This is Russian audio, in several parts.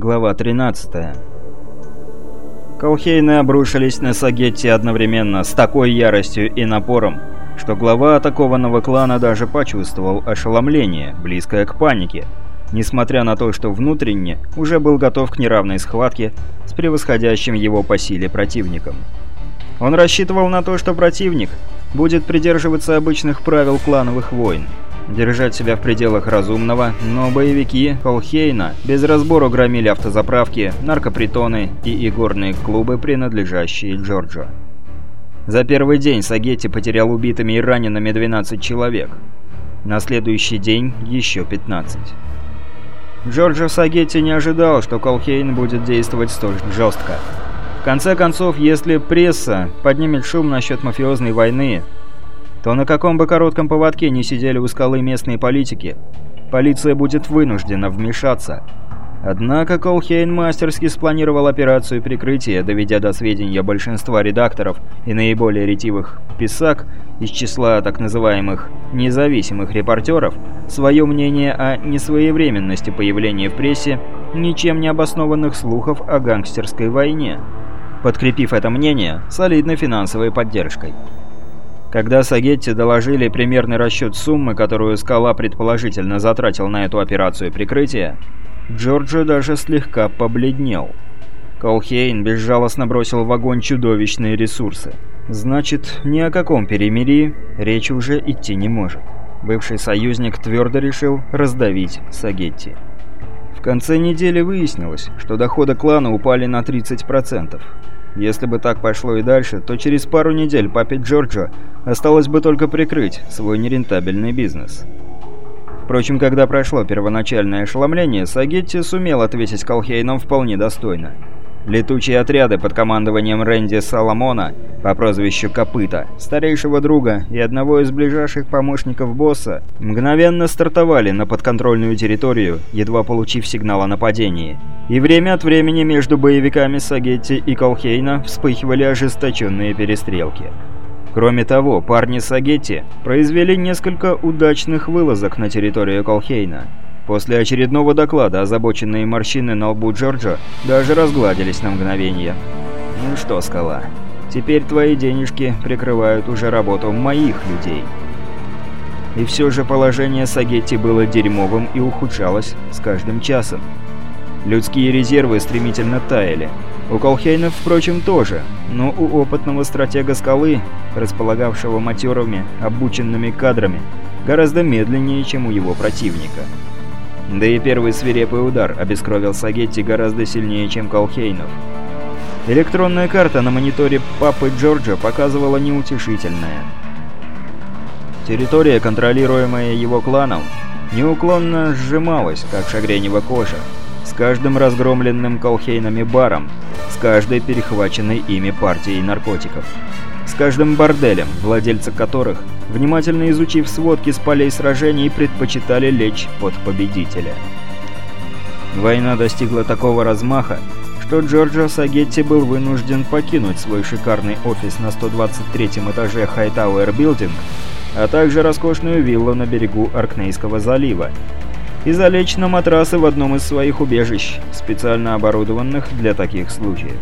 Глава 13. Колхейны обрушились на Сагетти одновременно с такой яростью и напором, что глава атакованного клана даже почувствовал ошеломление, близкое к панике, несмотря на то, что внутренне уже был готов к неравной схватке с превосходящим его по силе противником. Он рассчитывал на то, что противник будет придерживаться обычных правил клановых войн – держать себя в пределах разумного, но боевики Холхейна без разбору громили автозаправки, наркопритоны и игорные клубы, принадлежащие Джорджо. За первый день Сагетти потерял убитыми и ранеными 12 человек. На следующий день еще 15. Джорджо Сагетти не ожидал, что Колхейн будет действовать столь жестко. В конце концов, если пресса поднимет шум насчет мафиозной войны, то на каком бы коротком поводке не сидели у скалы местные политики, полиция будет вынуждена вмешаться. Однако Колхейн мастерски спланировал операцию прикрытия, доведя до сведения большинства редакторов и наиболее ретивых писак из числа так называемых «независимых репортеров» свое мнение о несвоевременности появления в прессе ничем не обоснованных слухов о гангстерской войне, подкрепив это мнение солидной финансовой поддержкой. Когда Сагетти доложили примерный расчет суммы, которую Скала предположительно затратил на эту операцию прикрытия, Джорджо даже слегка побледнел. Колхейн безжалостно бросил в огонь чудовищные ресурсы. Значит, ни о каком перемирии речь уже идти не может. Бывший союзник твердо решил раздавить Сагетти. В конце недели выяснилось, что доходы клана упали на 30%. Если бы так пошло и дальше, то через пару недель папе Джорджо осталось бы только прикрыть свой нерентабельный бизнес. Впрочем, когда прошло первоначальное ошеломление, Сагетти сумел ответить Колхейном вполне достойно. Летучие отряды под командованием Рэнди Соломона по прозвищу Копыта, старейшего друга и одного из ближайших помощников босса, мгновенно стартовали на подконтрольную территорию, едва получив сигнал о нападении. И время от времени между боевиками Сагетти и Колхейна вспыхивали ожесточенные перестрелки. Кроме того, парни Сагетти произвели несколько удачных вылазок на территорию Колхейна – После очередного доклада озабоченные морщины на лбу Джорджа даже разгладились на мгновение. «Ну что, Скала, теперь твои денежки прикрывают уже работу моих людей». И все же положение Сагетти было дерьмовым и ухудшалось с каждым часом. Людские резервы стремительно таяли. У Колхейнов, впрочем, тоже, но у опытного стратега Скалы, располагавшего матерыми, обученными кадрами, гораздо медленнее, чем у его противника. Да и первый свирепый удар обескровил Сагетти гораздо сильнее, чем Колхейнов. Электронная карта на мониторе папы Джорджа показывала неутешительное. Территория, контролируемая его кланом, неуклонно сжималась, как шагренева кожа, с каждым разгромленным Колхейнами баром, с каждой перехваченной ими партией наркотиков, с каждым борделем, владельцы которых внимательно изучив сводки с полей сражений, предпочитали лечь под победителя. Война достигла такого размаха, что Джорджо Сагетти был вынужден покинуть свой шикарный офис на 123 этаже Хайтауэр Билдинг, а также роскошную виллу на берегу Аркнейского залива, и залечь на матрасы в одном из своих убежищ, специально оборудованных для таких случаев.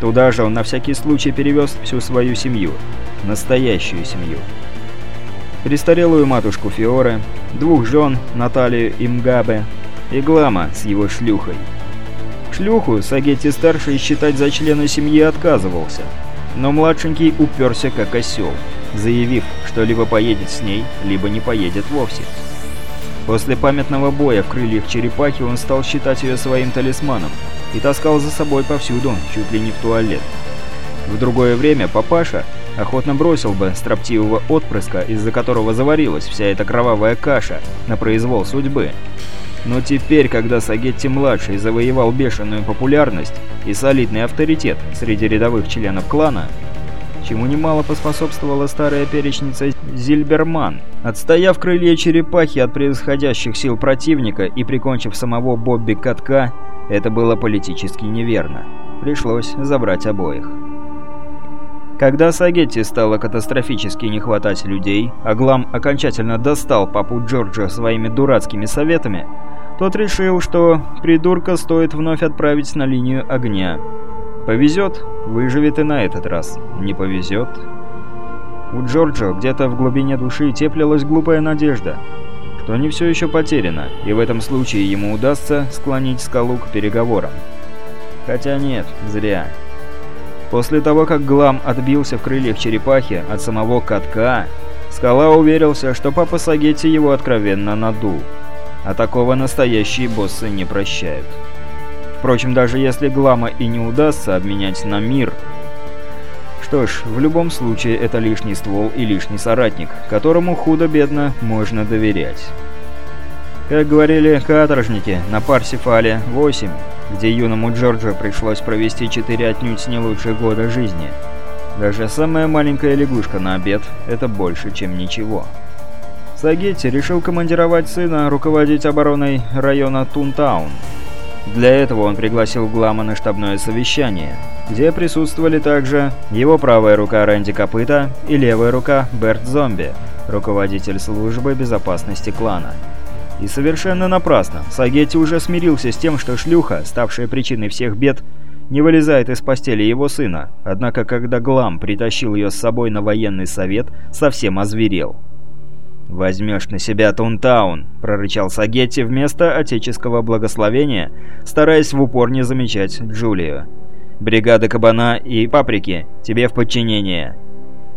Туда же он на всякий случай перевез всю свою семью, настоящую семью престарелую матушку Фиоре, двух жен, Наталью и Мгабе, и Глама с его шлюхой. Шлюху Сагетти-старший считать за члена семьи отказывался, но младшенький уперся как осел, заявив, что либо поедет с ней, либо не поедет вовсе. После памятного боя в крыльях черепахи он стал считать ее своим талисманом и таскал за собой повсюду, чуть ли не в туалет. В другое время папаша охотно бросил бы строптивого отпрыска, из-за которого заварилась вся эта кровавая каша, на произвол судьбы. Но теперь, когда Сагетти-младший завоевал бешеную популярность и солидный авторитет среди рядовых членов клана, чему немало поспособствовала старая перечница Зильберман, отстояв крылья черепахи от превосходящих сил противника и прикончив самого Бобби Катка, это было политически неверно. Пришлось забрать обоих. Когда Сагетти стало катастрофически не хватать людей, а Глам окончательно достал папу Джорджа своими дурацкими советами, Тот решил, что придурка стоит вновь отправить на линию огня. Повезет, выживет и на этот раз. Не повезет. У Джорджо где-то в глубине души теплилась глупая надежда, что не все еще потеряно, и в этом случае ему удастся склонить скалу к переговорам. Хотя нет, зря. После того, как Глам отбился в крыльях черепахи от самого катка, Скала уверился, что папа Сагетти его откровенно надул. А такого настоящие боссы не прощают. Впрочем, даже если Глама и не удастся обменять на мир... Что ж, в любом случае это лишний ствол и лишний соратник, которому худо-бедно можно доверять. Как говорили каторжники на Парсифале 8, где юному Джорджу пришлось провести четыре отнюдь не лучших года жизни. Даже самая маленькая лягушка на обед – это больше, чем ничего. Сагетти решил командировать сына руководить обороной района Тунтаун. Для этого он пригласил Глама на штабное совещание, где присутствовали также его правая рука Рэнди Копыта и левая рука Берт Зомби, руководитель службы безопасности клана. И совершенно напрасно. Сагетти уже смирился с тем, что шлюха, ставшая причиной всех бед, не вылезает из постели его сына, однако когда Глам притащил ее с собой на военный совет, совсем озверел. «Возьмешь на себя Тунтаун», — прорычал Сагетти вместо отеческого благословения, стараясь в упор не замечать Джулию. «Бригады Кабана и Паприки тебе в подчинение.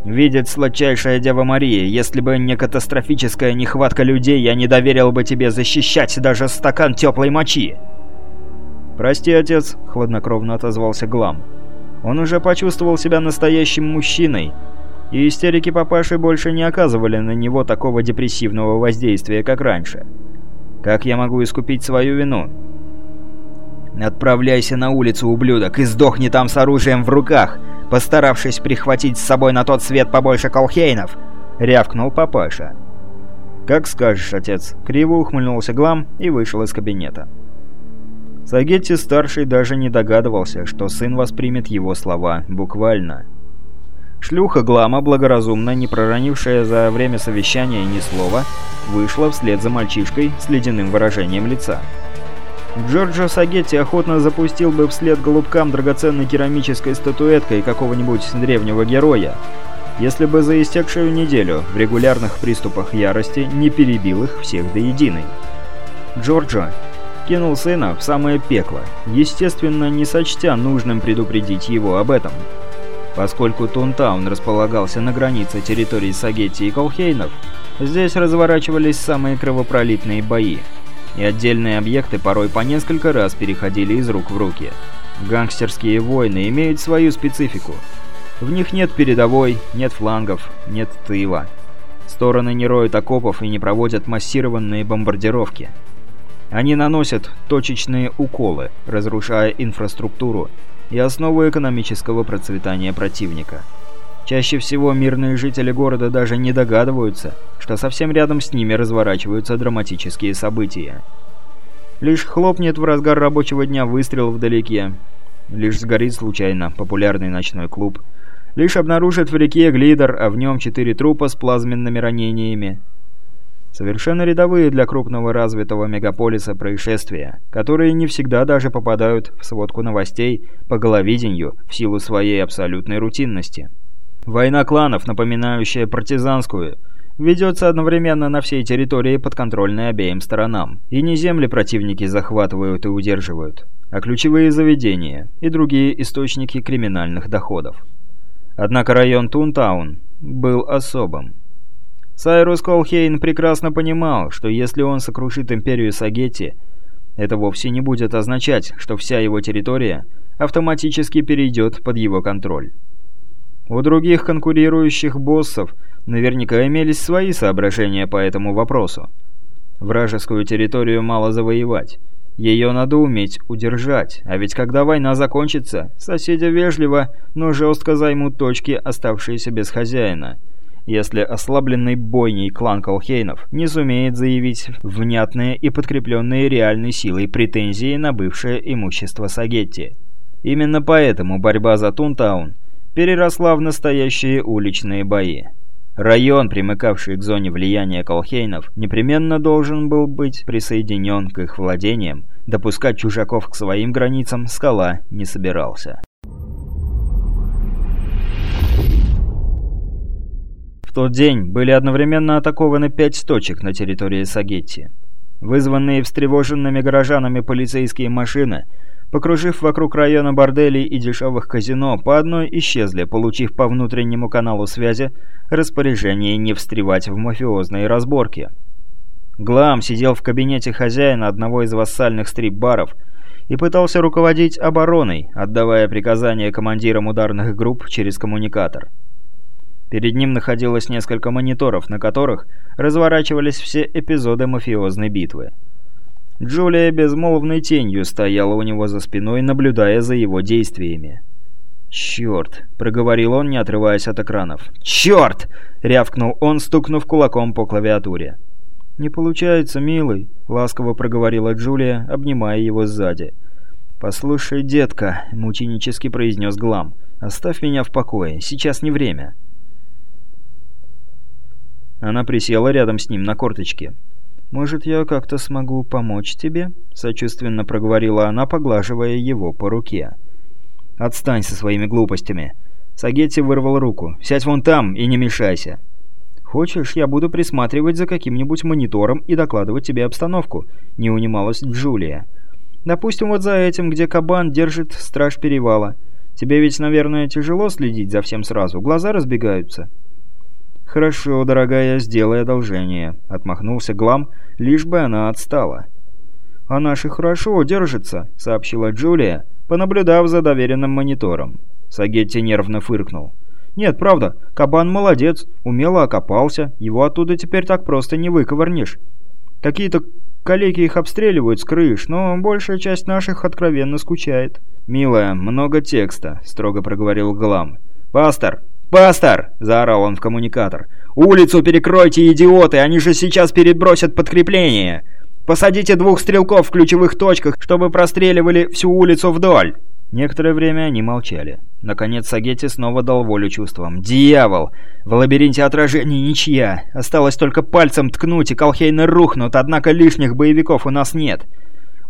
Видит сладчайшая Дева Мария, если бы не катастрофическая нехватка людей, я не доверил бы тебе защищать даже стакан теплой мочи». «Прости, отец», — хладнокровно отозвался Глам. Он уже почувствовал себя настоящим мужчиной, и истерики папаши больше не оказывали на него такого депрессивного воздействия, как раньше. «Как я могу искупить свою вину?» «Отправляйся на улицу, ублюдок, и сдохни там с оружием в руках, постаравшись прихватить с собой на тот свет побольше колхейнов!» — рявкнул папаша. «Как скажешь, отец», — криво ухмыльнулся Глам и вышел из кабинета. Сагетти-старший даже не догадывался, что сын воспримет его слова буквально. Шлюха Глама, благоразумно, не проронившая за время совещания ни слова, вышла вслед за мальчишкой с ледяным выражением лица. Джорджо Сагетти охотно запустил бы вслед голубкам драгоценной керамической статуэткой какого-нибудь древнего героя, если бы за истекшую неделю в регулярных приступах ярости не перебил их всех до единой. Джорджо кинул сына в самое пекло, естественно, не сочтя нужным предупредить его об этом. Поскольку Тунтаун располагался на границе территории Сагетти и Колхейнов, здесь разворачивались самые кровопролитные бои, и отдельные объекты порой по несколько раз переходили из рук в руки. Гангстерские войны имеют свою специфику. В них нет передовой, нет флангов, нет тыла. Стороны не роют окопов и не проводят массированные бомбардировки. Они наносят точечные уколы, разрушая инфраструктуру, и основу экономического процветания противника. Чаще всего мирные жители города даже не догадываются, что совсем рядом с ними разворачиваются драматические события. Лишь хлопнет в разгар рабочего дня выстрел вдалеке, лишь сгорит случайно популярный ночной клуб, лишь обнаружит в реке глидер, а в нем четыре трупа с плазменными ранениями, Совершенно рядовые для крупного развитого мегаполиса происшествия, которые не всегда даже попадают в сводку новостей по головидению в силу своей абсолютной рутинности. Война кланов, напоминающая партизанскую, ведется одновременно на всей территории, подконтрольной обеим сторонам. И не земли противники захватывают и удерживают, а ключевые заведения и другие источники криминальных доходов. Однако район Тунтаун был особым. Сайрус Колхейн прекрасно понимал, что если он сокрушит империю Сагетти, это вовсе не будет означать, что вся его территория автоматически перейдет под его контроль. У других конкурирующих боссов наверняка имелись свои соображения по этому вопросу. Вражескую территорию мало завоевать. Ее надо уметь удержать, а ведь когда война закончится, соседи вежливо, но жестко займут точки, оставшиеся без хозяина – если ослабленный бойней клан Колхейнов не сумеет заявить внятные и подкрепленные реальной силой претензии на бывшее имущество Сагетти. Именно поэтому борьба за Тунтаун переросла в настоящие уличные бои. Район, примыкавший к зоне влияния колхейнов, непременно должен был быть присоединен к их владениям, допускать чужаков к своим границам скала не собирался. В тот день были одновременно атакованы пять точек на территории Сагетти. Вызванные встревоженными горожанами полицейские машины, покружив вокруг района борделей и дешевых казино, по одной исчезли, получив по внутреннему каналу связи распоряжение не встревать в мафиозные разборки. Глам сидел в кабинете хозяина одного из вассальных стрип-баров и пытался руководить обороной, отдавая приказания командирам ударных групп через коммуникатор. Перед ним находилось несколько мониторов, на которых разворачивались все эпизоды мафиозной битвы. Джулия безмолвной тенью стояла у него за спиной, наблюдая за его действиями. «Черт!» — проговорил он, не отрываясь от экранов. «Черт!» — рявкнул он, стукнув кулаком по клавиатуре. «Не получается, милый», — ласково проговорила Джулия, обнимая его сзади. «Послушай, детка», — мученически произнес Глам, — «оставь меня в покое, сейчас не время». Она присела рядом с ним на корточке. «Может, я как-то смогу помочь тебе?» — сочувственно проговорила она, поглаживая его по руке. «Отстань со своими глупостями!» Сагетти вырвал руку. «Сядь вон там и не мешайся!» «Хочешь, я буду присматривать за каким-нибудь монитором и докладывать тебе обстановку?» — не унималась Джулия. «Допустим, вот за этим, где кабан держит страж перевала. Тебе ведь, наверное, тяжело следить за всем сразу, глаза разбегаются». «Хорошо, дорогая, сделай одолжение», — отмахнулся Глам, лишь бы она отстала. «А наши хорошо держатся», — сообщила Джулия, понаблюдав за доверенным монитором. Сагетти нервно фыркнул. «Нет, правда, кабан молодец, умело окопался, его оттуда теперь так просто не выковырнешь. Какие-то калеки их обстреливают с крыш, но большая часть наших откровенно скучает». «Милая, много текста», — строго проговорил Глам. «Пастор, «Пастор!» – заорал он в коммуникатор. «Улицу перекройте, идиоты! Они же сейчас перебросят подкрепление! Посадите двух стрелков в ключевых точках, чтобы простреливали всю улицу вдоль!» Некоторое время они молчали. Наконец Сагетти снова дал волю чувствам. «Дьявол! В лабиринте отражений ничья! Осталось только пальцем ткнуть, и колхейны рухнут, однако лишних боевиков у нас нет!»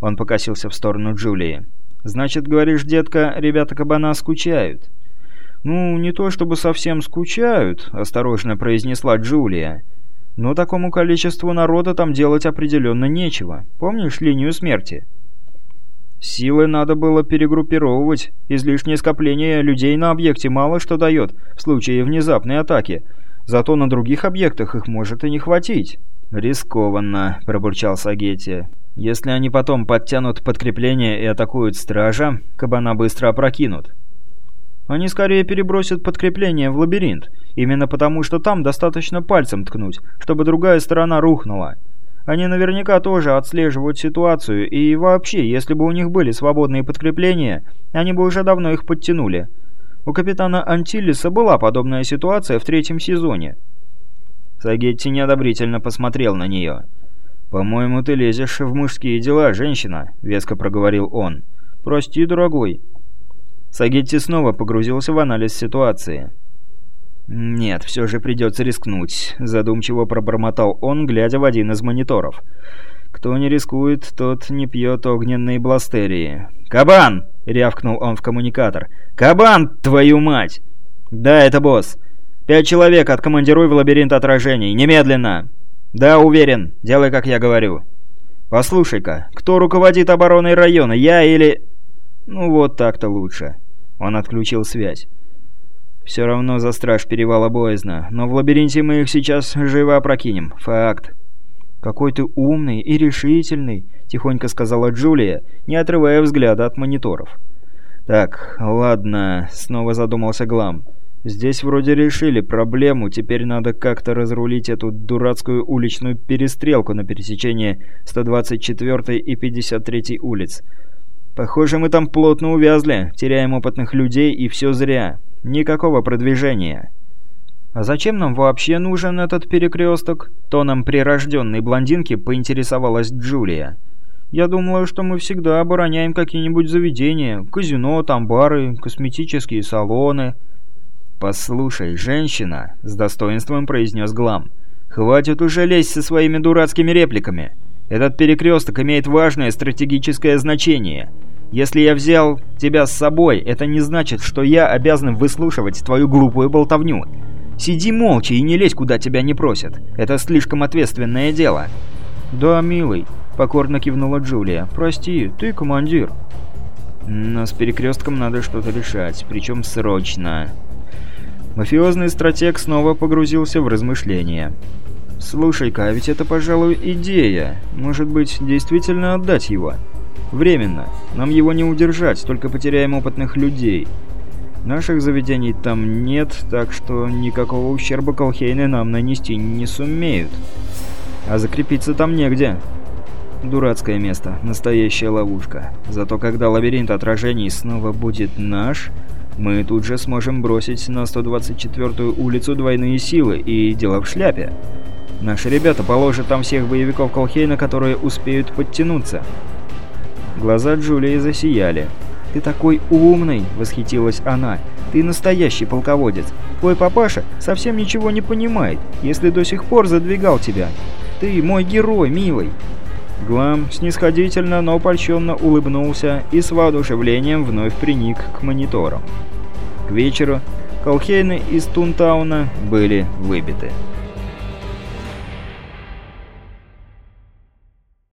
Он покосился в сторону Джулии. «Значит, говоришь, детка, ребята кабана скучают?» «Ну, не то чтобы совсем скучают», — осторожно произнесла Джулия. «Но такому количеству народа там делать определенно нечего. Помнишь линию смерти?» Силы надо было перегруппировывать. Излишнее скопление людей на объекте мало что дает в случае внезапной атаки. Зато на других объектах их может и не хватить. «Рискованно», — пробурчал Сагетти. «Если они потом подтянут подкрепление и атакуют стража, кабана быстро опрокинут». Они скорее перебросят подкрепление в лабиринт, именно потому что там достаточно пальцем ткнуть, чтобы другая сторона рухнула. Они наверняка тоже отслеживают ситуацию, и вообще, если бы у них были свободные подкрепления, они бы уже давно их подтянули. У капитана Антиллиса была подобная ситуация в третьем сезоне. Сагетти неодобрительно посмотрел на нее. «По-моему, ты лезешь в мужские дела, женщина», — веско проговорил он. «Прости, дорогой, Сагетти снова погрузился в анализ ситуации. «Нет, все же придется рискнуть», — задумчиво пробормотал он, глядя в один из мониторов. «Кто не рискует, тот не пьет огненные бластерии». «Кабан!» — рявкнул он в коммуникатор. «Кабан, твою мать!» «Да, это босс. Пять человек откомандируй в лабиринт отражений. Немедленно!» «Да, уверен. Делай, как я говорю». «Послушай-ка, кто руководит обороной района, я или...» «Ну вот так-то лучше». Он отключил связь. «Все равно за страж перевала боязно, но в лабиринте мы их сейчас живо опрокинем. Факт». «Какой ты умный и решительный», — тихонько сказала Джулия, не отрывая взгляда от мониторов. «Так, ладно», — снова задумался Глам. «Здесь вроде решили проблему, теперь надо как-то разрулить эту дурацкую уличную перестрелку на пересечении 124 и 53 улиц. Похоже, мы там плотно увязли, теряем опытных людей, и все зря. Никакого продвижения. «А зачем нам вообще нужен этот перекресток?» Тоном прирожденной блондинки поинтересовалась Джулия. «Я думала, что мы всегда обороняем какие-нибудь заведения. Казино, там бары, косметические салоны». «Послушай, женщина», — с достоинством произнес Глам, — «хватит уже лезть со своими дурацкими репликами. Этот перекресток имеет важное стратегическое значение. Если я взял тебя с собой, это не значит, что я обязан выслушивать твою глупую болтовню. Сиди молча и не лезь, куда тебя не просят. Это слишком ответственное дело». «Да, милый», — покорно кивнула Джулия. «Прости, ты командир». «Но с перекрестком надо что-то решать, причем срочно». Мафиозный стратег снова погрузился в размышления. «Слушай-ка, а ведь это, пожалуй, идея. Может быть, действительно отдать его?» «Временно. Нам его не удержать, только потеряем опытных людей. Наших заведений там нет, так что никакого ущерба Колхейны нам нанести не сумеют. А закрепиться там негде. Дурацкое место, настоящая ловушка. Зато когда лабиринт отражений снова будет наш, мы тут же сможем бросить на 124-ю улицу двойные силы и дело в шляпе. Наши ребята положат там всех боевиков Колхейна, которые успеют подтянуться. Глаза Джулии засияли. «Ты такой умный!» — восхитилась она. «Ты настоящий полководец. Твой папаша совсем ничего не понимает, если до сих пор задвигал тебя. Ты мой герой, милый!» Глам снисходительно, но польщенно улыбнулся и с воодушевлением вновь приник к мониторам. К вечеру Колхейны из Тунтауна были выбиты.